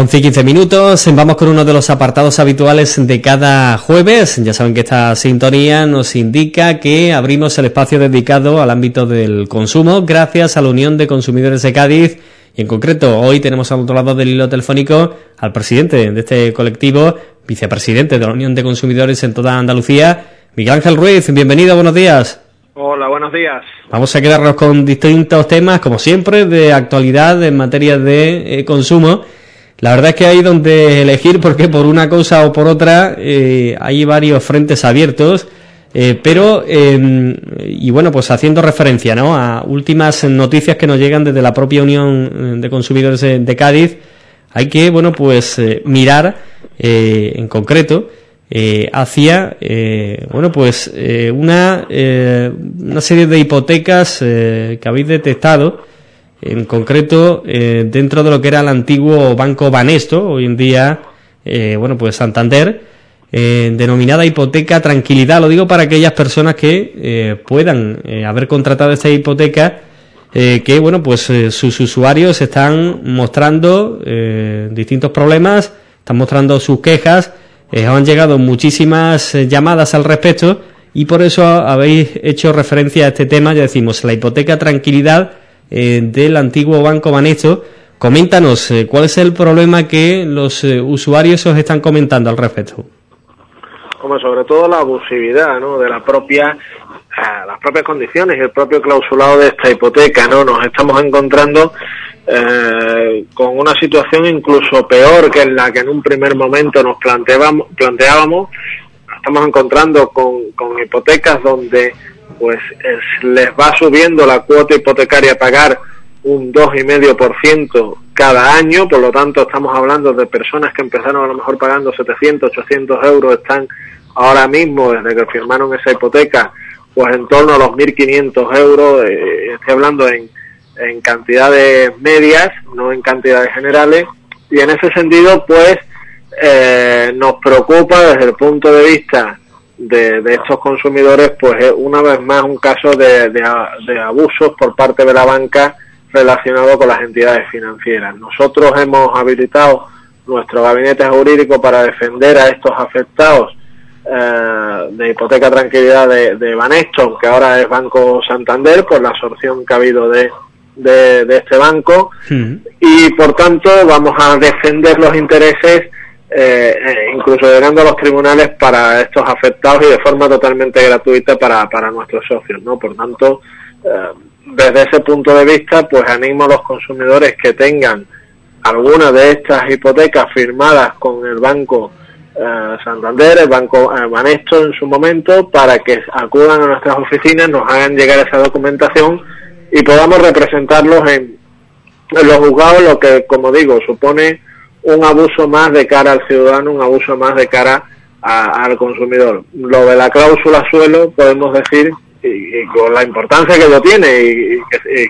11 y 15 minutos, vamos con uno de los apartados habituales de cada jueves. Ya saben que esta sintonía nos indica que abrimos el espacio dedicado al ámbito del consumo gracias a la Unión de Consumidores de Cádiz y en concreto hoy tenemos al otro lado del hilo telefónico al presidente de este colectivo, vicepresidente de la Unión de Consumidores en toda Andalucía, Miguel Ángel Ruiz. Bienvenido, buenos días. Hola, buenos días. Vamos a quedarnos con distintos temas, como siempre, de actualidad en materia de eh, consumo. La verdad es que hay donde elegir porque por una cosa o por otra eh, hay varios frentes abiertos, eh, pero em, y bueno pues haciendo referencia ¿no? a últimas noticias que nos llegan desde la propia Unión de Consumidores de, Cádiz, hay que bueno pues eh, mirar en concreto hacia bueno pues una una serie de hipotecas que habéis detectado en concreto eh, dentro de lo que era el antiguo Banco Banesto, hoy en día, eh, bueno, pues Santander, eh, denominada hipoteca tranquilidad. Lo digo para aquellas personas que puedan haber contratado esta hipoteca, que, bueno, pues sus usuarios están mostrando distintos problemas, están mostrando sus quejas, han llegado muchísimas llamadas al respecto y por eso habéis hecho referencia a este tema, ya decimos, la hipoteca tranquilidad eh, del antiguo Banco Banesto. Coméntanos, eh, ¿cuál es el problema que los eh, usuarios os están comentando al respecto? Como sobre todo la abusividad ¿no? de la propia las propias condiciones y el propio clausulado de esta hipoteca, ¿no? Nos estamos encontrando con una situación incluso peor que en la que en un primer momento nos planteábamos, planteábamos. estamos encontrando con, con hipotecas donde pues les va subiendo la cuota hipotecaria a pagar un 2,5% cada año, por lo tanto estamos hablando de personas que empezaron a lo mejor pagando 700, 800 euros, están ahora mismo, desde que firmaron esa hipoteca, pues en torno a los 1.500 euros, eh, estoy hablando en, en cantidades medias, no en cantidades generales, y en ese sentido, pues, eh, nos preocupa desde el punto de vista de, estos consumidores, pues es una vez más un caso de, de, abusos por parte de la banca relacionado con las entidades financieras. Nosotros hemos habilitado nuestro gabinete jurídico para defender a estos afectados eh, de hipoteca tranquilidad de, de Banesto, que ahora es Banco Santander, por la absorción que ha habido de, de, este banco, y por tanto vamos a defender los intereses eh, eh, incluso llegando a los tribunales para estos afectados y de forma totalmente gratuita para, para nuestros socios, ¿no? Por tanto, eh, desde ese punto de vista, pues animo a los consumidores que tengan alguna de estas hipotecas firmadas con el Banco eh, Santander, el Banco Banesto en su momento, para que acudan a nuestras oficinas, nos hagan llegar esa documentación y podamos representarlos en, en los juzgados, lo que, como digo, supone un abuso más de cara al ciudadano, un abuso más de cara al consumidor. Lo de la cláusula suelo, podemos decir, y, con la importancia que lo tiene, y,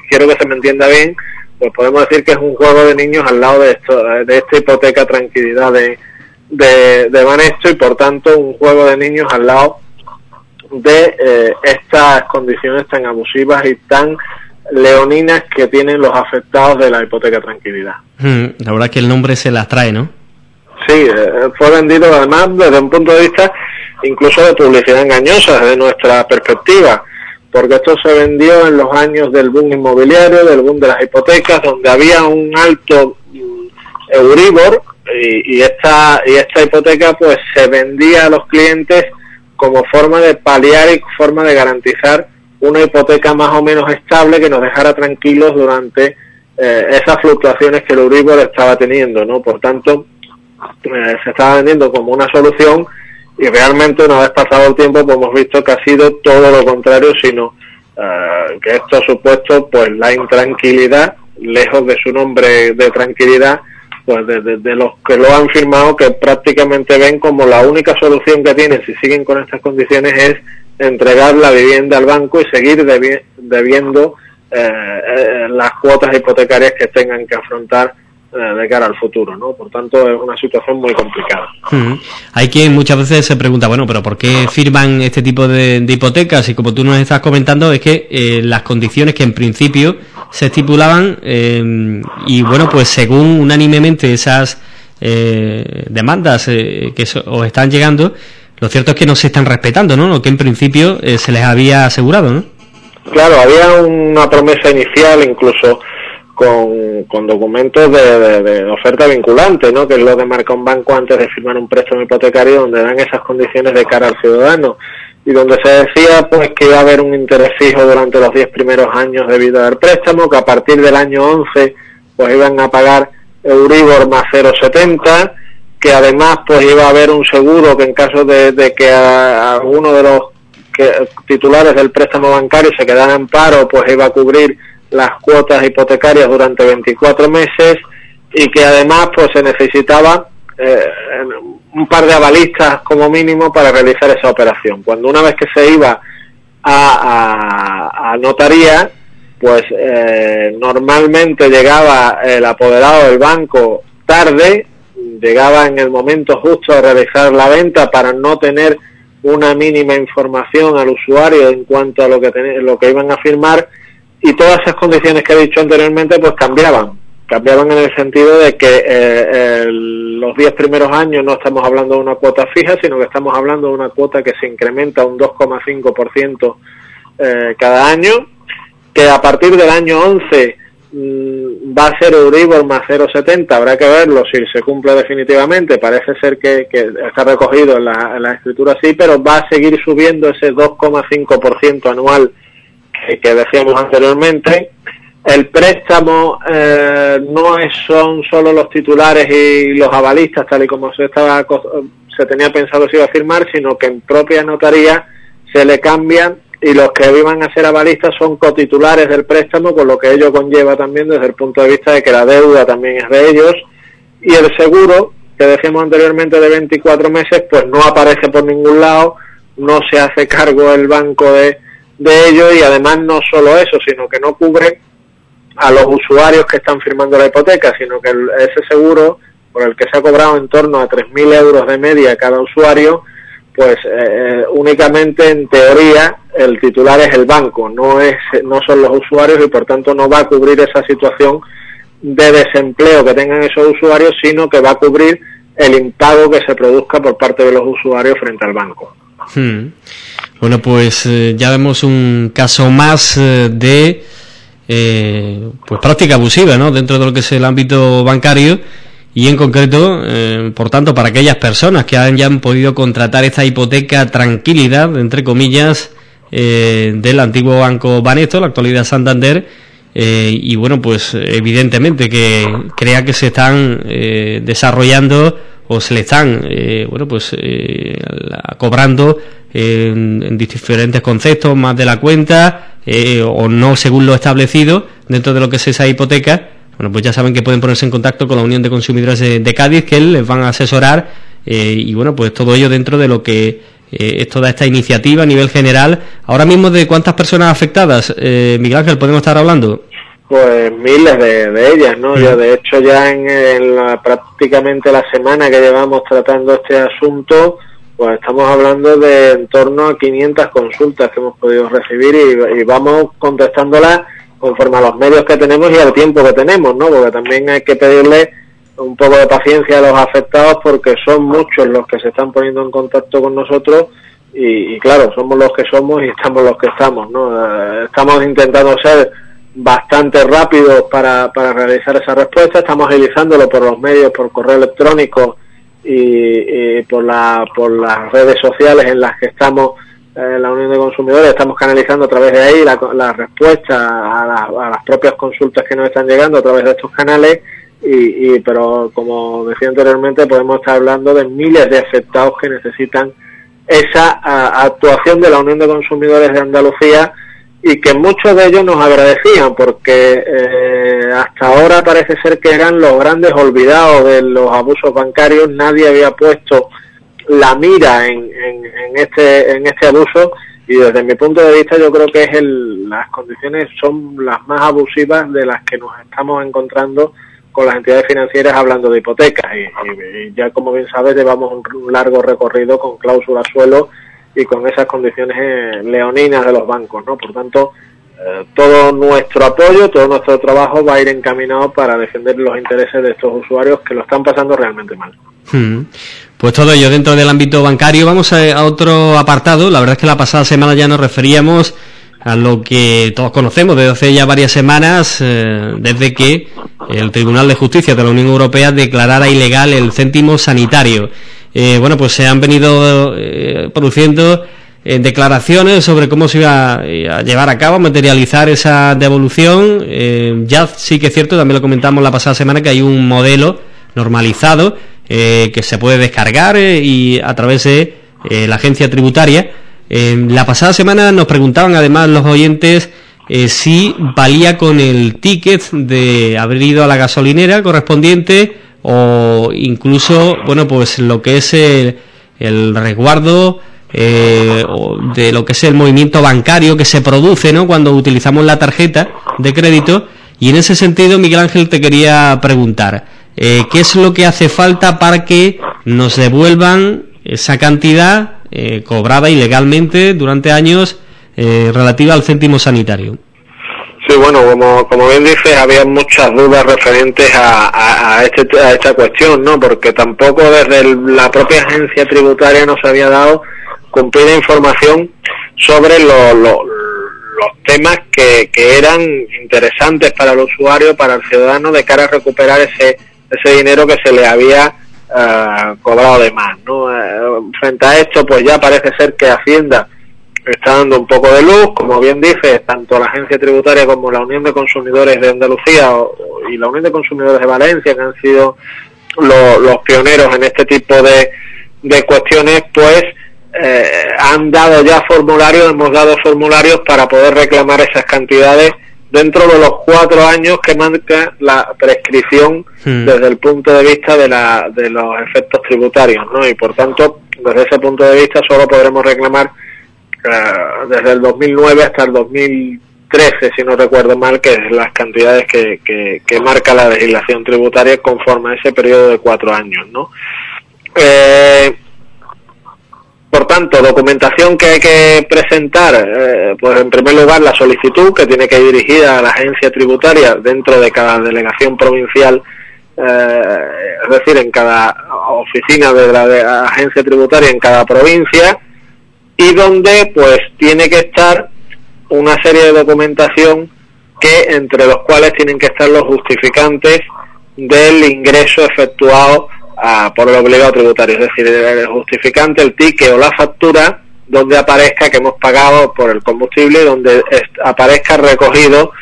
quiero que se me entienda bien, pues podemos decir que es un juego de niños al lado de, esto, de esta hipoteca tranquilidad de, de, de y por tanto un juego de niños al lado de eh, estas condiciones tan abusivas y tan leoninas que tienen los afectados de la hipoteca tranquilidad. Hmm, la verdad es que el nombre se las trae, ¿no? Sí, eh, fue vendido además desde un punto de vista incluso de publicidad engañosa desde nuestra perspectiva, porque esto se vendió en los años del boom inmobiliario, del boom de las hipotecas, donde había un alto mm, Euribor y, y esta y esta hipoteca pues se vendía a los clientes como forma de paliar y forma de garantizar una hipoteca más o menos estable que nos dejara tranquilos durante eh, esas fluctuaciones que el Euribor estaba teniendo, ¿no? Por tanto, eh, se estaba vendiendo como una solución y realmente una vez pasado el tiempo pues hemos visto que ha sido todo lo contrario, sino eh, que esto ha supuesto pues la intranquilidad, lejos de su nombre de tranquilidad, pues de, de, los que lo han firmado que prácticamente ven como la única solución que tienen si siguen con estas condiciones es entregar la vivienda al banco y seguir debiendo eh, eh, las cuotas hipotecarias que tengan que afrontar eh, de cara al futuro, ¿no? Por tanto, es una situación muy complicada. Hay quien muchas veces se pregunta, bueno, pero ¿por qué firman este tipo de, hipotecas? Y como tú nos estás comentando, es que las condiciones que en principio se estipulaban eh, y bueno, pues según unánimemente esas eh, demandas eh, que os están llegando, lo cierto es que no se están respetando, ¿no? Lo que en principio se les había asegurado, ¿no? Claro, había una promesa inicial incluso con, con documentos de, oferta vinculante, ¿no? que es lo que marca un banco antes de firmar un préstamo hipotecario donde dan esas condiciones de cara al ciudadano y donde se decía pues que iba a haber un interés fijo durante los 10 primeros años de vida del préstamo, que a partir del año 11 pues iban a pagar Euribor más 0,70, que además pues iba a haber un seguro que en caso de, que alguno de los titulares del préstamo bancario se quedara en paro pues iba a cubrir las cuotas hipotecarias durante 24 meses y que además pues se necesitaba eh, un par de avalistas como mínimo para realizar esa operación. Cuando una vez que se iba a, a, notaría, pues eh, normalmente llegaba el apoderado del banco tarde, llegaba en el momento justo a realizar la venta para no tener una mínima información al usuario en cuanto a lo que, lo que iban a firmar y todas esas condiciones que he dicho anteriormente pues cambiaban. Cambiaban en el sentido de que eh, los 10 primeros años no estamos hablando de una cuota fija, sino que estamos hablando de una cuota que se incrementa un 2,5% eh, cada año, que a partir del año 11 mm, va a ser Euribor más 0,70, habrá que verlo si se cumple definitivamente, parece ser que, está recogido en la, escritura así, pero va a seguir subiendo ese 2,5% anual que, decíamos anteriormente. El préstamo eh, no son solo los titulares y los avalistas, tal y como se estaba se tenía pensado se iba a firmar, sino que en propia notaría se le cambian y los que iban a ser avalistas son cotitulares del préstamo, con lo que ello conlleva también desde el punto de vista de que la deuda también es de ellos. Y el seguro que decíamos anteriormente de 24 meses, pues no aparece por ningún lado, no se hace cargo el banco de de ello y además no solo eso, sino que no cubre a los usuarios que están firmando la hipoteca, sino que ese seguro por el que se ha cobrado en torno a 3.000 euros de media cada usuario, pues eh, eh, únicamente en teoría el titular es el banco, no, es, no son los usuarios y por tanto no va a cubrir esa situación de desempleo que tengan esos usuarios, sino que va a cubrir el impago que se produzca por parte de los usuarios frente al banco. Hmm. Bueno, pues eh, ya vemos un caso más eh, de pues práctica abusiva, ¿no? Dentro de lo que es el ámbito bancario y en concreto, por tanto, para aquellas personas que hayan podido contratar esta hipoteca tranquilidad, entre comillas, del antiguo banco Banesto, la actualidad Santander, y bueno, pues evidentemente que crea que se están desarrollando o se le están, bueno, pues cobrando en, diferentes conceptos, más de la cuenta, eh, o no según lo establecido dentro de lo que es esa hipoteca, bueno, pues ya saben que pueden ponerse en contacto con la Unión de Consumidores de, Cádiz, que les van a asesorar, eh, y bueno, pues todo ello dentro de lo que eh, es toda esta iniciativa a nivel general. Ahora mismo, ¿de cuántas personas afectadas, Miguel Ángel, podemos estar hablando? Pues miles de, ellas, ¿no? Yo, de hecho, ya en, prácticamente la semana que llevamos tratando este asunto, pues estamos hablando de en torno a 500 consultas que hemos podido recibir y, vamos contestándolas conforme a los medios que tenemos y al tiempo que tenemos, ¿no? Porque también hay que pedirle un poco de paciencia a los afectados porque son muchos los que se están poniendo en contacto con nosotros y, claro, somos los que somos y estamos los que estamos, ¿no? Eh, estamos intentando ser bastante rápidos para, para realizar esa respuesta, estamos agilizándolo por los medios, por correo electrónico, y, por, la, por las redes sociales en las que estamos la Unión de Consumidores, estamos canalizando a través de ahí la, la respuesta a, las propias consultas que nos están llegando a través de estos canales. Y, y, pero como decía anteriormente podemos estar hablando de miles de afectados que necesitan esa actuación de la Unión de Consumidores de Andalucía y que muchos de ellos nos agradecían porque eh, hasta ahora parece ser que eran los grandes olvidados de los abusos bancarios, nadie había puesto la mira en, en, este en este abuso y desde mi punto de vista yo creo que es el, las condiciones son las más abusivas de las que nos estamos encontrando con las entidades financieras hablando de hipotecas y, ya como bien sabes llevamos un largo recorrido con cláusulas suelo y con esas condiciones eh, leoninas de los bancos, ¿no? Por tanto, eh, todo nuestro apoyo, todo nuestro trabajo va a ir encaminado para defender los intereses de estos usuarios que lo están pasando realmente mal. Hmm. Pues todo ello dentro del ámbito bancario. Vamos a, otro apartado. La verdad es que la pasada semana ya nos referíamos a lo que todos conocemos desde hace ya varias semanas, eh, desde que el Tribunal de Justicia de la Unión Europea declarara ilegal el céntimo sanitario. Eh, bueno, pues se han venido produciendo declaraciones sobre cómo se iba a, llevar a cabo, materializar esa devolución. Eh, ya sí que es cierto, también lo comentamos la pasada semana, que hay un modelo normalizado eh, que se puede descargar eh, y a través de la agencia tributaria. la pasada semana nos preguntaban además los oyentes si valía con el ticket de haber ido a la gasolinera correspondiente o incluso, bueno, pues lo que es el resguardo eh, de lo que es el movimiento bancario que se produce ¿no? cuando utilizamos la tarjeta de crédito. Y en ese sentido, Miguel Ángel, te quería preguntar, eh, ¿qué es lo que hace falta para que nos devuelvan esa cantidad eh, cobrada ilegalmente durante años relativa al céntimo sanitario? Sí, bueno, como, como bien dices, había muchas dudas referentes a, a, este, a esta cuestión, ¿no? Porque tampoco desde la propia agencia tributaria nos había dado cumplida información sobre los temas que, que, eran interesantes para el usuario, para el ciudadano, de cara a recuperar ese, ese dinero que se le había eh, cobrado de más. ¿no? Eh, frente a esto, pues ya parece ser que Hacienda está dando un poco de luz, como bien dice, tanto la Agencia Tributaria como la Unión de Consumidores de Andalucía y la Unión de Consumidores de Valencia, que han sido los pioneros en este tipo de, de cuestiones, pues eh, han dado ya formularios, hemos dado formularios para poder reclamar esas cantidades dentro de los cuatro años que marca la prescripción hmm. desde el punto de vista de, la, de los efectos tributarios, ¿no? Y por tanto, desde ese punto de vista solo podremos reclamar eh, desde el 2009 hasta el 2013, si no recuerdo mal, que es las cantidades que, que, que marca la legislación tributaria conforme a ese periodo de cuatro años, ¿no? Eh, por tanto, documentación que hay que presentar, eh, pues en primer lugar la solicitud que tiene que ir dirigida a la agencia tributaria dentro de cada delegación provincial, eh, es decir, en cada oficina de la agencia tributaria en cada provincia, y donde pues tiene que estar una serie de documentación que entre los cuales tienen que estar los justificantes del ingreso efectuado por el obligado tributario, es decir, el justificante, el ticket o la factura donde aparezca que hemos pagado por el combustible, donde aparezca recogido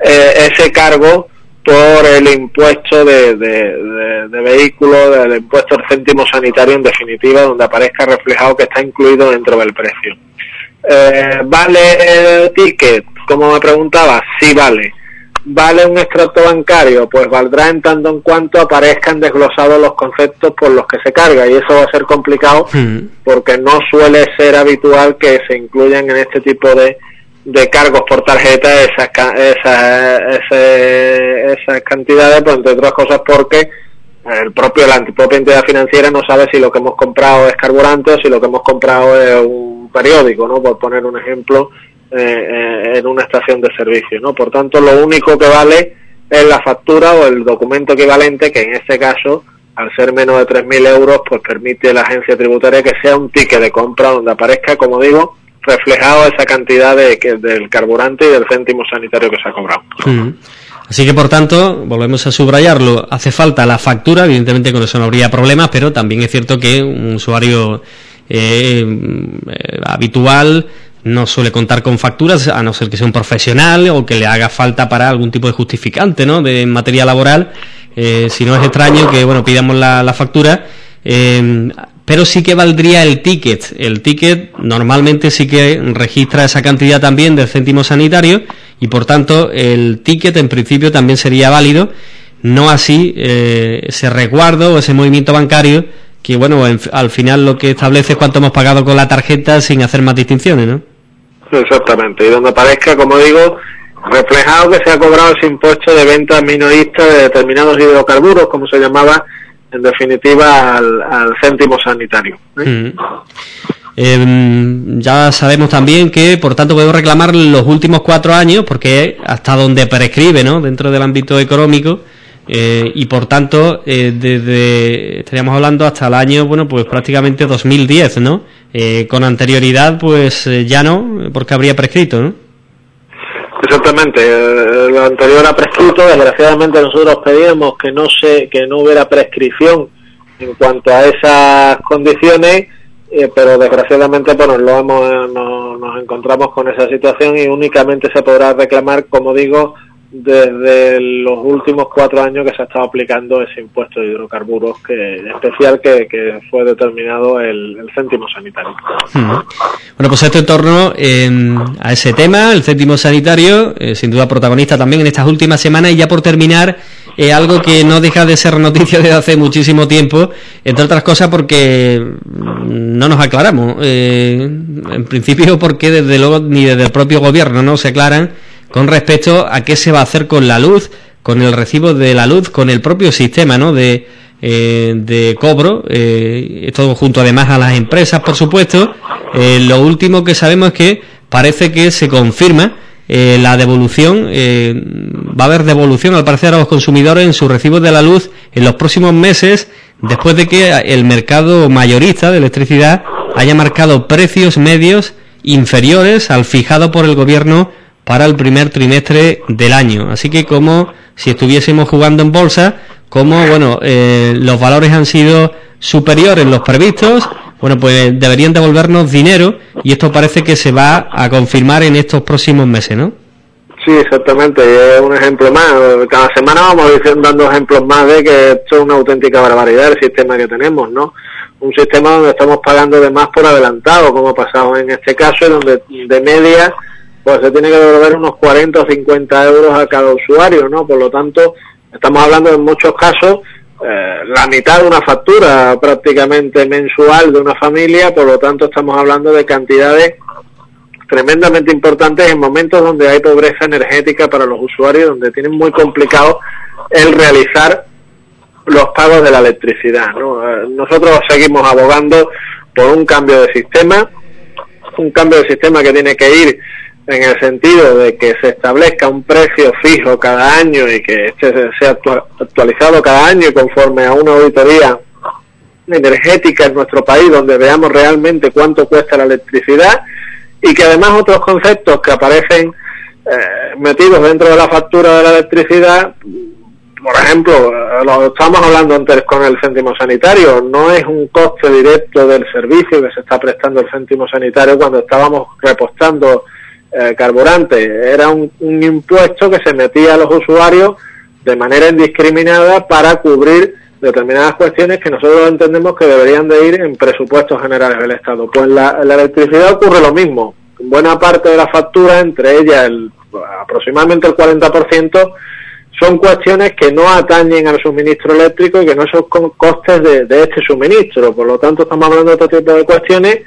eh, ese cargo por el impuesto de, de, vehículo, del impuesto al céntimo sanitario en definitiva, donde aparezca reflejado que está incluido dentro del precio. Eh, ¿Vale ticket? Como me preguntaba, sí vale. ¿Vale un extracto bancario? Pues valdrá en tanto en cuanto aparezcan desglosados los conceptos por los que se carga y eso va a ser complicado porque no suele ser habitual que se incluyan en este tipo de, de cargos por tarjeta esas, esas, esas, cantidades, pues entre otras cosas porque el propio, la propia entidad financiera no sabe si lo que hemos comprado es carburante o si lo que hemos comprado es un periódico, ¿no? Por poner un ejemplo eh, en una estación de servicio, ¿no? Por tanto, lo único que vale es la factura o el documento equivalente, que en este caso, al ser menos de 3.000 euros, pues permite la agencia tributaria que sea un ticket de compra donde aparezca, como digo, reflejado esa cantidad de, que, del carburante y del céntimo sanitario que se ha cobrado. Mm. Así que, por tanto, volvemos a subrayarlo, hace falta la factura, evidentemente con eso no habría problemas, pero también es cierto que un usuario eh, eh, habitual no suele contar con facturas, a no ser que sea un profesional o que le haga falta para algún tipo de justificante, ¿no? De materia laboral. Eh, si no es extraño que, bueno, pidamos la, factura. Eh, pero sí que valdría el ticket. El ticket normalmente sí que registra esa cantidad también del céntimo sanitario y por tanto el ticket en principio también sería válido, no así eh, ese resguardo o ese movimiento bancario que bueno, al final lo que establece es cuánto hemos pagado con la tarjeta sin hacer más distinciones, ¿no? Exactamente, y donde aparezca, como digo, reflejado que se ha cobrado ese impuesto de venta minorista de determinados hidrocarburos, como se llamaba en definitiva al, céntimo sanitario. ¿eh? Mm. Em, ya sabemos también que, por tanto, podemos reclamar los últimos cuatro años, porque hasta donde prescribe, ¿no? Dentro del ámbito económico, eh, y por tanto, eh, desde, estaríamos hablando hasta el año, bueno, pues prácticamente 2010, ¿no? Eh, con anterioridad, pues ya no, porque habría prescrito, ¿no? Exactamente, lo anterior ha prescrito, desgraciadamente nosotros pedíamos que no se, que no hubiera prescripción en cuanto a esas condiciones, pero desgraciadamente bueno, lo hemos, nos encontramos con esa situación y únicamente se podrá reclamar, como digo, desde los últimos cuatro años que se ha estado aplicando ese impuesto de hidrocarburos que especial que, fue determinado el, céntimo sanitario. Bueno, pues esto en torno a ese tema, el céntimo sanitario, eh, sin duda protagonista también en estas últimas semanas y ya por terminar, eh, algo que no deja de ser noticia desde hace muchísimo tiempo, entre otras cosas porque no nos aclaramos. Eh, en principio porque desde luego ni desde el propio gobierno no se aclaran con respecto a qué se va a hacer con la luz, con el recibo de la luz, con el propio sistema ¿no? de, eh, de cobro, eh, esto junto además a las empresas, por supuesto. Eh, lo último que sabemos es que parece que se confirma eh, la devolución, va a haber devolución al parecer a los consumidores en su recibo de la luz en los próximos meses, después de que el mercado mayorista de electricidad haya marcado precios medios inferiores al fijado por el gobierno para el primer trimestre del año. Así que como si estuviésemos jugando en bolsa, como bueno, eh, los valores han sido superiores los previstos, bueno, pues deberían devolvernos dinero y esto parece que se va a confirmar en estos próximos meses, ¿no? Sí, exactamente, es un ejemplo más. Cada semana vamos dando ejemplos más de que esto es una auténtica barbaridad el sistema que tenemos, ¿no? Un sistema donde estamos pagando de más por adelantado, como ha pasado en este caso, y donde de media pues se tiene que devolver unos 40 o 50 euros a cada usuario, ¿no? Por lo tanto, estamos hablando en muchos casos eh, la mitad de una factura prácticamente mensual de una familia, por lo tanto estamos hablando de cantidades tremendamente importantes en momentos donde hay pobreza energética para los usuarios, donde tienen muy complicado el realizar los pagos de la electricidad. ¿no? Eh, nosotros seguimos abogando por un cambio de sistema, un cambio de sistema que tiene que ir en el sentido de que se establezca un precio fijo cada año y que este sea actualizado cada año conforme a una auditoría energética en nuestro país donde veamos realmente cuánto cuesta la electricidad y que además otros conceptos que aparecen eh, metidos dentro de la factura de la electricidad por ejemplo, lo estamos hablando antes con el céntimo sanitario, no es un coste directo del servicio que se está prestando el céntimo sanitario cuando estábamos repostando eh, carburante. Era un, impuesto que se metía a los usuarios de manera indiscriminada para cubrir determinadas cuestiones que nosotros entendemos que deberían de ir en presupuestos generales del Estado. Pues la, la electricidad ocurre lo mismo. Buena parte de la factura, entre ellas el, aproximadamente el 40%, son cuestiones que no atañen al suministro eléctrico y que no son costes de, de este suministro. Por lo tanto, estamos hablando de otro tipo de cuestiones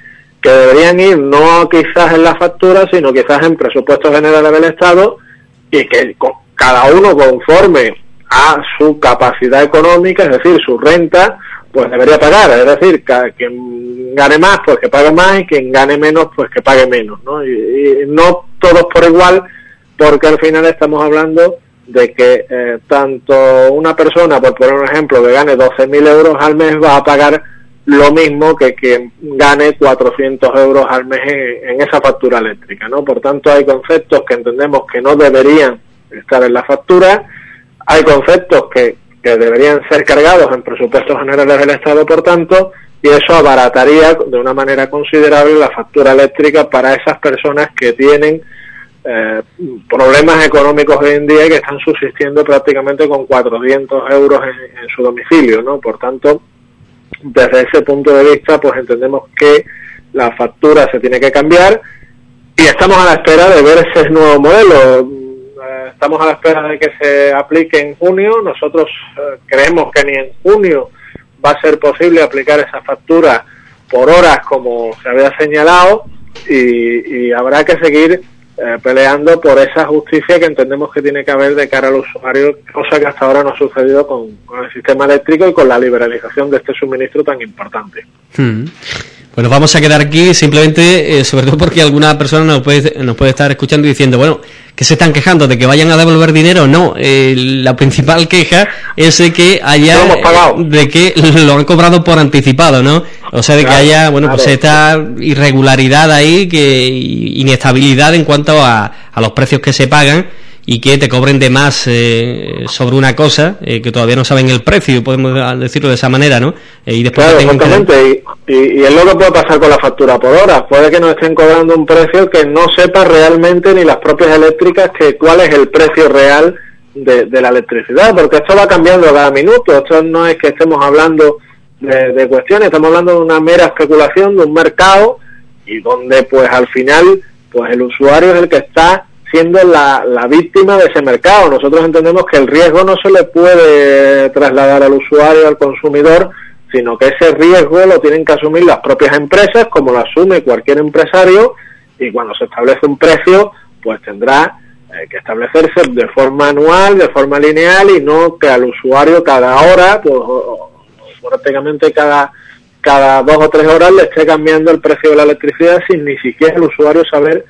que deberían ir no quizás en la factura, sino quizás en presupuestos generales del Estado y que cada uno conforme a su capacidad económica, es decir, su renta, pues debería pagar. Es decir, quien gane más, pues que pague más y quien gane menos, pues que pague menos. ¿no? Y, no todos por igual, porque al final estamos hablando de que eh, tanto una persona, por poner un ejemplo, que gane 12.000 euros al mes, va a pagar lo mismo que quien gane 400 euros al mes en, esa factura eléctrica, ¿no? Por tanto, hay conceptos que entendemos que no deberían estar en la factura, hay conceptos que, que deberían ser cargados en presupuestos generales del Estado, por tanto, y eso abarataría de una manera considerable la factura eléctrica para esas personas que tienen eh, problemas económicos hoy en día y que están subsistiendo prácticamente con 400 euros en, en su domicilio, ¿no? Por tanto, desde ese punto de vista, pues entendemos que la factura se tiene que cambiar y estamos a la espera de ver ese nuevo modelo. Eh, estamos a la espera de que se aplique en junio. Nosotros eh, creemos que ni en junio va a ser posible aplicar esa factura por horas como se había señalado y, y habrá que seguir eh, peleando por esa justicia que entendemos que tiene que haber de cara al usuario, cosa que hasta ahora no ha sucedido con, el sistema eléctrico y con la liberalización de este suministro tan importante. Hmm. Pues nos vamos a quedar aquí simplemente, eh, sobre todo porque alguna persona nos puede, nos puede estar escuchando y diciendo, bueno, que se están quejando de que vayan a devolver dinero. No, eh, la principal queja es de que haya, de que lo han cobrado por anticipado, ¿no? O sea, de que haya, bueno, pues esta irregularidad ahí, que inestabilidad en cuanto a, a los precios que se pagan y que te cobren de más eh, sobre una cosa eh, que todavía no saben el precio, podemos decirlo de esa manera, ¿no? Eh, y después claro, exactamente, y, y, es lo que puede pasar con la factura por hora. Puede que nos estén cobrando un precio que no sepa realmente ni las propias eléctricas que cuál es el precio real de, de la electricidad, porque esto va cambiando cada minuto. Esto no es que estemos hablando de, de cuestiones, estamos hablando de una mera especulación, de un mercado y donde pues al final pues el usuario es el que está siendo la, la, víctima de ese mercado. Nosotros entendemos que el riesgo no se le puede trasladar al usuario, al consumidor, sino que ese riesgo lo tienen que asumir las propias empresas, como lo asume cualquier empresario, y cuando se establece un precio, pues tendrá eh, que establecerse de forma anual, de forma lineal, y no que al usuario cada hora, pues prácticamente cada cada dos o tres horas le esté cambiando el precio de la electricidad sin ni siquiera el usuario saber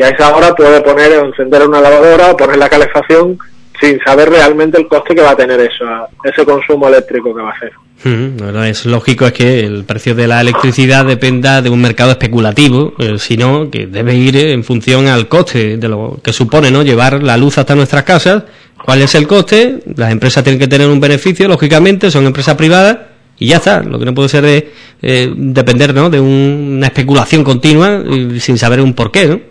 si a esa hora puede poner encender una lavadora o poner la calefacción sin saber realmente el coste que va a tener eso, ese consumo eléctrico que va a hacer. es lógico es que el precio de la electricidad dependa de un mercado especulativo, eh, sino que debe ir en función al coste de lo que supone no llevar la luz hasta nuestras casas. ¿Cuál es el coste? Las empresas tienen que tener un beneficio, lógicamente, son empresas privadas y ya está. Lo que no puede ser es eh, depender ¿no? de una especulación continua sin saber un porqué, ¿no?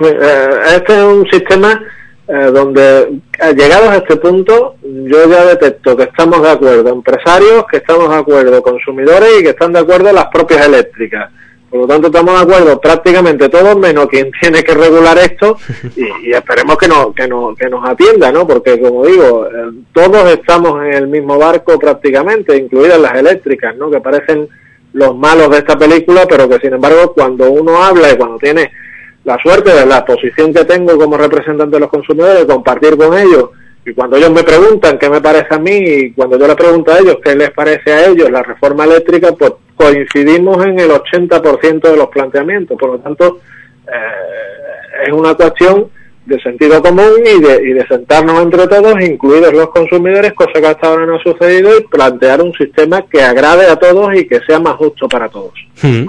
Eh, este es un sistema eh, donde, eh, llegados a este punto, yo ya detecto que estamos de acuerdo empresarios, que estamos de acuerdo consumidores y que están de acuerdo las propias eléctricas. Por lo tanto, estamos de acuerdo prácticamente todos, menos quien tiene que regular esto, y, esperemos que, no, que, no, que nos atienda, ¿no? Porque, como digo, todos estamos en el mismo barco prácticamente, incluidas las eléctricas, ¿no? Que parecen los malos de esta película, pero que, sin embargo, cuando uno habla y cuando tiene la suerte de la posición que tengo como representante de los consumidores de compartir con ellos y cuando ellos me preguntan qué me parece a mí y cuando yo les pregunto a ellos qué les parece a ellos la reforma eléctrica, pues coincidimos en el 80% de los planteamientos. Por lo tanto, eh, es una cuestión de sentido común y de, y de sentarnos entre todos, incluidos los consumidores, cosa que hasta ahora no ha sucedido, y plantear un sistema que agrade a todos y que sea más justo para todos. Hmm.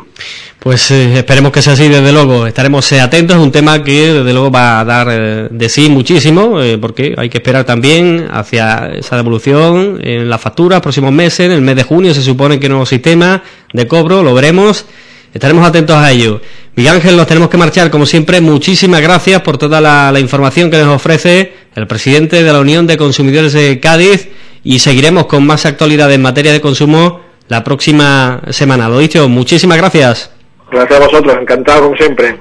Pues eh, esperemos que sea así, desde luego. Estaremos eh, atentos. Es un tema que, desde luego, va a dar eh, de sí muchísimo, porque hay que esperar también hacia esa devolución en la factura, próximos meses. En el mes de junio se supone que nuevo sistema de cobro, lo veremos. Estaremos atentos a ello. Miguel Ángel, nos tenemos que marchar. Como siempre, muchísimas gracias por toda la, información que nos ofrece el presidente de la Unión de Consumidores de Cádiz y seguiremos con más actualidad en materia de consumo la próxima semana. Lo dicho, muchísimas gracias. Gracias a vosotros, encantado como siempre.